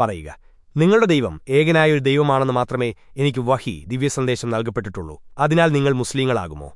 പറയുക നിങ്ങളുടെ ദൈവം ഏകനായൊരു ദൈവമാണെന്ന് മാത്രമേ എനിക്ക് വഹി ദിവ്യസന്ദേശം നൽകപ്പെട്ടിട്ടുള്ളൂ. അതിനാൽ നിങ്ങൾ മുസ്ലീങ്ങളാകുമോ?